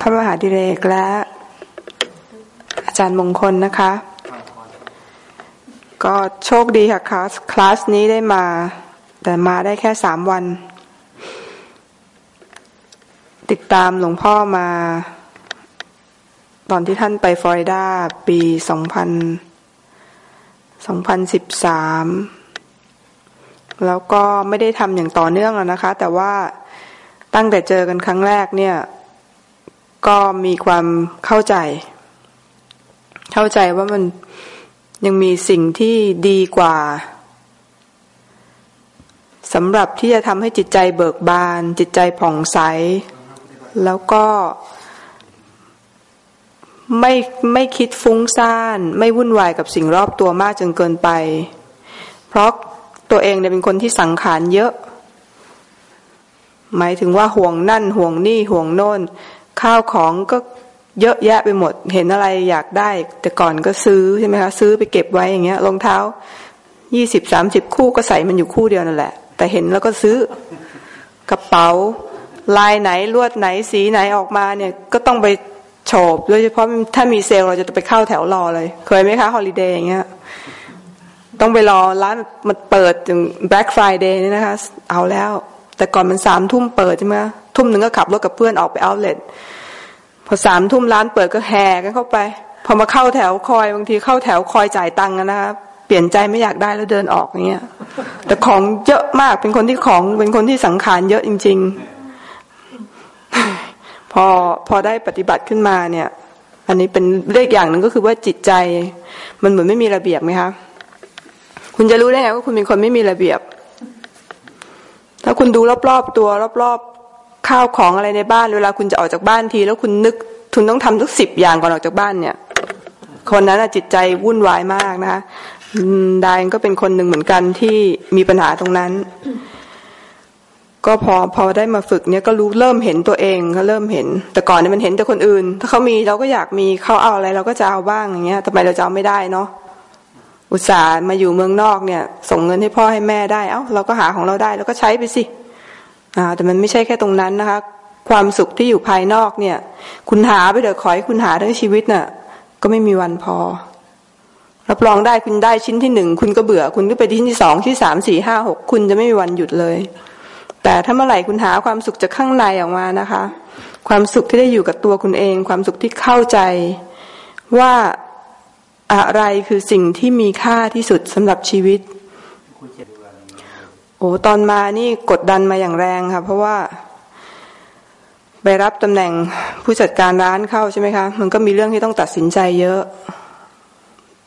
พระมหาดิเรกและ อาจารย์มงคลนะคะ ก็โชคดีค่ะคลาสคลาสนี้ได้มา แต่มาได้แค่สามวัน ติดตามหลวงพ่อมา ตอนที่ท่านไปฟลอริดาปีสองพันสองพันสิบสามแล้วก็ไม่ได้ทำอย่างต่อเนื่องแล้วนะคะ แต่ว่าตั้งแต่เจอกันครั้งแรกเนี่ย ก็มีความเข้าใจ เข้าใจว่ามันยังมีสิ่งที่ดีกว่าสำหรับที่จะทำให้จิตใจเบิกบาน จิตใจผ่องใส แล้วก็ไม่ไม่คิดฟุ้งซ่าน ไม่วุ่นวายกับสิ่งรอบตัวมากจนเกินไป เพราะตัวเองเนี่ยเป็นคนที่สังขารเยอะ หมายถึงว่าห่วงนั่นห่วงนี่ห่วงโน่น ข้าวของก็เยอะแยะไปหมด เห็นอะไรอยากได้ แต่ก่อนก็ซื้อใช่ไหมคะซื้อไปเก็บไว้อย่างเงี้ยรองเท้ายี่สิบสามสิบคู่ก็ใส่มันอยู่คู่เดียวนั่นแหละ แต่เห็นแล้วก็ซื้อกระเป๋า ลายไหนลวดไหนสีไหนออกมาเนี่ย ก็ต้องไปโฉบโดยเฉพาะถ้ามีเซลล์เราจะไปเข้าแถวรอเลย เคยไหมคะฮอลิเดย์อย่างเงี้ยต้องไปรอร้านมันเปิดถึง Black Friday นี่นะคะ เอาแล้ว แต่ก่อนมันสามทุ่มเปิดใช่ไหม ทุ่มหนึ่งก็ขับรถกับเพื่อนออกไปเอาเลทพอสามทุ่มร้านเปิดก็แห่กันเข้าไป พอมาเข้าแถวคอยบางทีเข้าแถวคอยจ่ายตังค์นะคะเปลี่ยนใจไม่อยากได้แล้วเดินออกอย่างเงี้ยแต่ของเยอะมากเป็นคนที่ของเป็นคนที่สังขารเยอะจริง ๆ พอพอได้ปฏิบัติขึ้นมาเนี่ย อันนี้เป็นเรื่องอย่างหนึ่งก็คือว่าจิตใจ มันเหมือนไม่มีระเบียบไหมคะคุณจะรู้ได้ไงว่าคุณเป็นคนไม่มีระเบียบ ถ้าคุณดูรอบๆตัวรอบๆ ข้าวของอะไรในบ้านเวลาคุณจะออกจากบ้านที แล้วคุณนึกคุณต้องทำทุกสิบอย่างก่อนออกจากบ้านเนี่ย คนนั้นจิตใจวุ่นวายมากนะคะดายก็เป็นคนหนึ่งเหมือนกันที่มีปัญหาตรงนั้น ก็พอพอได้มาฝึกเนี่ยก็รู้เริ่มเห็นตัวเองก็เริ่มเห็น แต่ก่อนเนี่ยมันเห็นแต่คนอื่น ถ้าเขามีเราก็อยากมีเขาเอาอะไร เราก็จะเอาบ้างอย่างเงี้ยทำไมเราจะเอาไม่ได้เนาะอุตส่าห์มาอยู่เมืองนอกเนี่ย ส่งเงินให้พ่อให้แม่ได้ เอ้าเราก็หาของเราได้ แล้วก็ใช้ไปสิ แต่มันไม่ใช่แค่ตรงนั้นนะคะ ความสุขที่อยู่ภายนอกเนี่ย คุณหาไปเดี๋ยวขอให้คุณหาทั้งชีวิตน่ะ ก็ไม่มีวันพอ รับรองได้คุณได้ชิ้นที่หนึ่งคุณก็เบื่อ คุณก็ไปชิ้นที่สองที่สามสี่ห้าหกคุณจะไม่มีวันหยุดเลย แต่ถ้าเมื่อไหร่คุณหาความสุขจากข้างในออกมานะคะ ความสุขที่ได้อยู่กับตัวคุณเอง ความสุขที่เข้าใจว่าอะไรคือสิ่งที่มีค่าที่สุดสำหรับชีวิต โอ้ตอนมานี่กดดันมาอย่างแรงค่ะเพราะว่า ไปรับตำแหน่งผู้จัดการร้านเข้าใช่ไหมคะมันก็มีเรื่องที่ต้องตัดสินใจเยอะ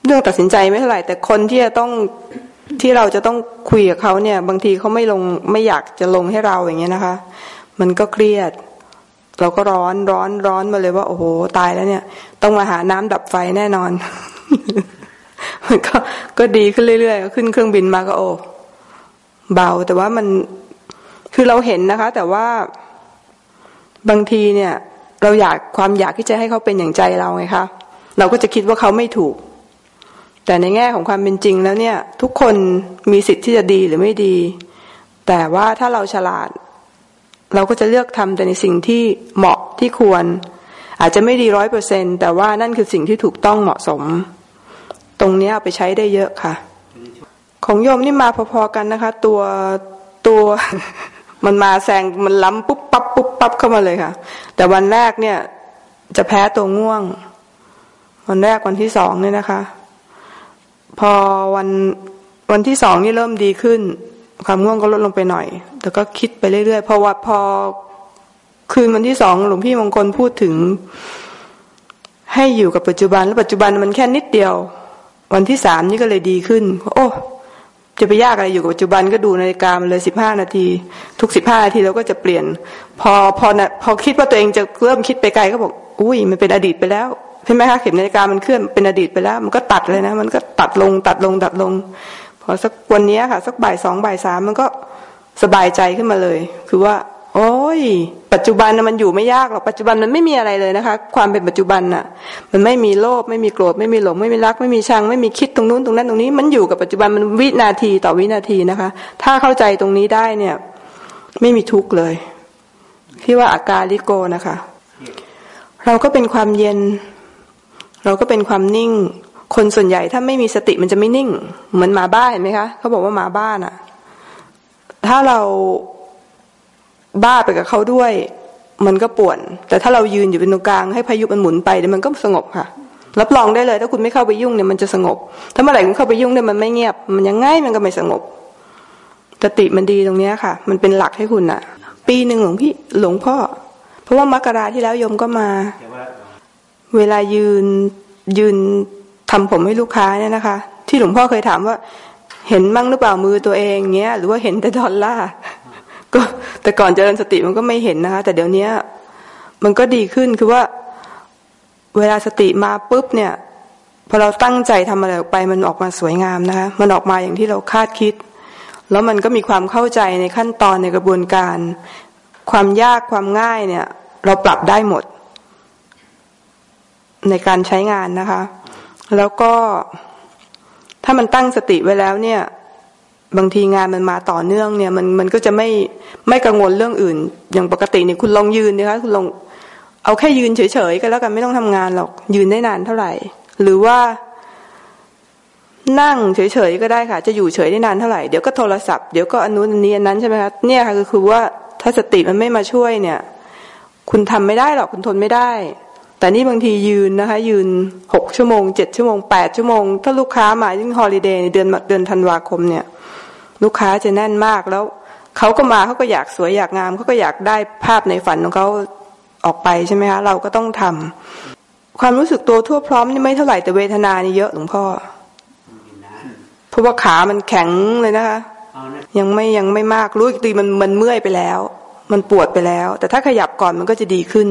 เรื่องตัดสินใจไม่เท่าไหร่ แต่คนที่จะต้องที่เราจะต้องคุยกับเขาเนี่ย บางทีเขาไม่ลงไม่อยากจะลงให้เราอย่างเงี้ยนะคะ มันก็เครียด เราก็ร้อนร้อนร้อนมาเลยว่า โอ้โหตายแล้วเนี่ย ต้องมาหาน้ำดับไฟแน่นอนมันก็ก็ดีขึ้นเรื่อยๆขึ้นเครื่องบินมาก็โอ้ เบา แต่ว่ามันคือเราเห็นนะคะ แต่ว่าบางทีเนี่ย เราอยากความอยากที่จะให้เขาเป็นอย่างใจเราไงคะเราก็จะคิดว่าเขาไม่ถูก แต่ในแง่ของความเป็นจริงแล้วเนี่ย ทุกคนมีสิทธิ์ที่จะดีหรือไม่ดี แต่ว่าถ้าเราฉลาด เราก็จะเลือกทำแต่ในสิ่งที่เหมาะที่ควร อาจจะไม่ดีร้อยเปอร์เซ็นแต่ว่านั่นคือสิ่งที่ถูกต้องเหมาะสม ตรงนี้เอาไปใช้ได้เยอะค่ะ ของโยมนี่มาพอๆกันนะคะ ตัวตัวมันมาแซงมันล้ำปุ๊บปั๊บปุ๊บปั๊บเข้ามาเลยค่ะ แต่วันแรกเนี่ย จะแพ้ตัวง่วง วันแรกวันที่สองเนี่ยนะคะ พอวันวันที่สองนี่เริ่มดีขึ้น ความง่วงก็ลดลงไปหน่อย แต่ก็คิดไปเรื่อยๆเพราะว่าพอคืนวันที่สองหลวงพี่มงคลพูดถึง ให้อยู่กับปัจจุบันแล้วปัจจุบันมันแค่นิดเดียว วันที่สามนี่ก็เลยดีขึ้น โอ้ จะไปยากอะไรอยู่กับปัจจุบันก็ดูนาฬิกามันเลยสิบห้านาที ทุกสิบห้านาทีเราก็จะเปลี่ยน พอพอนะพอคิดว่าตัวเองจะเริ่มคิดไปไกลก็บอก อุ้ยมันเป็นอดีตไปแล้วใช่ไหมคะเข็มนาฬิกามันเคลื่อนเป็นอดีตไปแล้ว มันก็ตัดเลยนะ มันก็ตัดลงตัดลงตัดลง พอสักวันนี้ค่ะ สักบ่ายสองบ่ายสามมันก็สบายใจขึ้นมาเลย คือว่า ย ปัจจุบันมันอยู่ไม่ยากหรอกปัจจุบันมันไม่มีอะไรเลยนะคะ ความเป็นปัจจุบันน่ะ มันไม่มีโลภไม่มีโกรธไม่มีหลงไม่มีรัก ไม่มีชัง ไม่มีคิดตรงนู้นตรงนั้นตรงนี้ มันอยู่กับปัจจุบันมันวินาทีต่อวินาทีนะคะ ถ้าเข้าใจตรงนี้ได้เนี่ย ไม่มีทุกข์เลยที่ว่าอาการลิโกนะคะ เราก็เป็นความเย็น เราก็เป็นความนิ่ง คนส่วนใหญ่ถ้าไม่มีสติมันจะไม่นิ่ง เหมือนหมาบ้าเห็นไหมคะเขาบอกว่าหมาบ้านอะถ้าเรา บ้าไปกับเขาด้วย มันก็ป่วน แต่ถ้าเรายืนอยู่เป็นตรงกลางให้พายุมันหมุนไปเดี๋ยวมันก็สงบค่ะรับรองได้เลย ถ้าคุณไม่เข้าไปยุ่งเนี่ยมันจะสงบ ถ้าเมื่อไหร่คุณเข้าไปยุ่งเนี่ยมันไม่เงียบ มันยังไงมันก็ไม่สงบสติมันดีตรงเนี้ยค่ะ มันเป็นหลักให้คุณอะปีหนึ่งหลวงพี่หลวงพ่อ เพราะว่ามกราที่แล้วโยมก็มา เวลายืนยืนทำผมให้ลูกค้าเนี่ยนะคะ ที่หลวงพ่อเคยถามว่า เห็นมั่งหรือเปล่ามือตัวเองเงี้ย หรือว่าเห็นแต่ดอลลาร์ แต่ก่อนเจริญสติมันก็ไม่เห็นนะคะ แต่เดี๋ยวนี้มันก็ดีขึ้นคือว่า เวลาสติมาปุ๊บเนี่ยพอเราตั้งใจทำอะไรออกไปมันออกมาสวยงามนะคะ มันออกมาอย่างที่เราคาดคิด แล้วมันก็มีความเข้าใจในขั้นตอนในกระบวนการ ความยากความง่ายเนี่ย เราปรับได้หมด ในการใช้งานนะคะ แล้วก็ถ้ามันตั้งสติไว้แล้วเนี่ย บางทีงานมันมาต่อเนื่องเนี่ย มันมันก็จะไม่ไม่กังวลเรื่องอื่น อย่างปกติเนี่ยคุณลองยืนนะคะคุณลองเอาแค่ยืนเฉยๆก็แล้วกันไม่ต้องทำงานหรอก ยืนได้นานเท่าไหร่ หรือว่านั่งเฉยๆก็ได้ค่ะ จะอยู่เฉยได้นานเท่าไหร่ เดี๋ยวก็โทรศัพท์เดี๋ยวก็อนุนนี้อันนั้นใช่ไหมคะเนี่ยค่ะคือว่าถ้าสติมันไม่มาช่วยเนี่ย คุณทำไม่ได้หรอกคุณทนไม่ได้ แต่นี่บางทียืนนะคะ ยืนหกชั่วโมงเจ็ดชั่วโมงแปดชั่วโมง ถ้าลูกค้ามายิ่งฮอลิเดย์ในเดือนเดือนธันวาคมเนี่ย ลูกค้าจะแน่นมากแล้วเขาก็มาเขาก็อยากสวยอยากงามเขาก็อยากได้ภาพในฝันของเขาออกไปใช่ไหมคะเราก็ต้องทำความรู้สึกตัวทั่วพร้อมนี่ไม่เท่าไหร่แต่เวทนานี่เยอะหลวงพ่อเพราะว่าขามันแข็งเลยนะคะยังไม่ยังไม่มากรู้อีกทีมันมันเมื่อยไปแล้ว มันปวดไปแล้ว แต่ถ้าขยับก่อนมันก็จะดีขึ้น